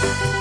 Bye.